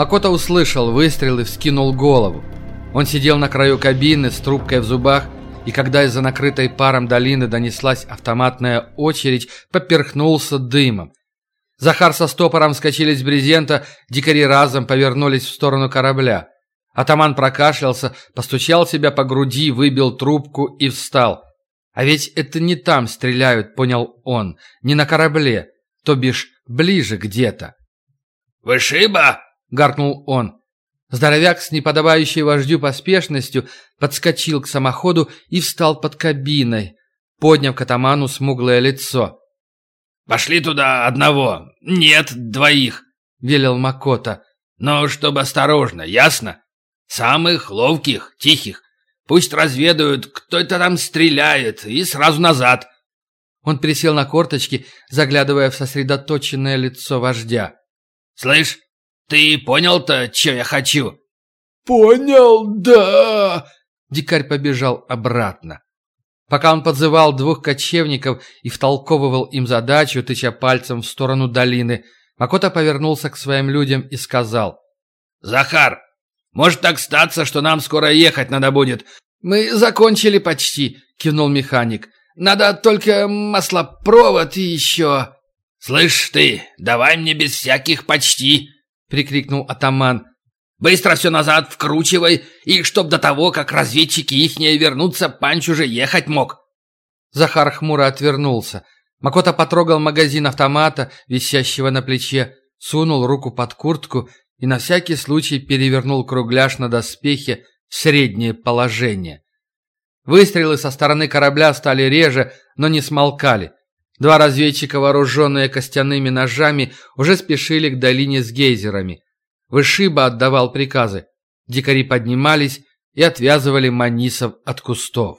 Макото услышал выстрел и вскинул голову. Он сидел на краю кабины с трубкой в зубах, и когда из-за накрытой паром долины донеслась автоматная очередь, поперхнулся дымом. Захар со стопором вскочили с брезента, дикари разом повернулись в сторону корабля. Атаман прокашлялся, постучал себя по груди, выбил трубку и встал. А ведь это не там стреляют, понял он, не на корабле, то бишь ближе где-то. «Вышиба!» — гаркнул он. Здоровяк с неподобающей вождю поспешностью подскочил к самоходу и встал под кабиной, подняв к атаману смуглое лицо. «Пошли туда одного. Нет, двоих», — велел Макота. «Но чтобы осторожно, ясно? Самых ловких, тихих. Пусть разведают, кто это там стреляет, и сразу назад». Он присел на корточки, заглядывая в сосредоточенное лицо вождя. «Слышь, ты понял-то, что я хочу?» «Понял, да!» Дикарь побежал обратно. Пока он подзывал двух кочевников и втолковывал им задачу, тыча пальцем в сторону долины, Макота повернулся к своим людям и сказал. «Захар, может так статься, что нам скоро ехать надо будет». «Мы закончили почти», — кивнул механик. «Надо только маслопровод и еще...» «Слышь ты, давай мне без всяких почти!» — прикрикнул атаман. «Быстро все назад вкручивай, и чтоб до того, как разведчики ихние вернутся, Панч уже ехать мог!» Захар хмуро отвернулся. Макота потрогал магазин автомата, висящего на плече, сунул руку под куртку и на всякий случай перевернул кругляш на доспехе в среднее положение. Выстрелы со стороны корабля стали реже, но не смолкали. Два разведчика, вооруженные костяными ножами, уже спешили к долине с гейзерами. Вышиба отдавал приказы. Дикари поднимались и отвязывали манисов от кустов.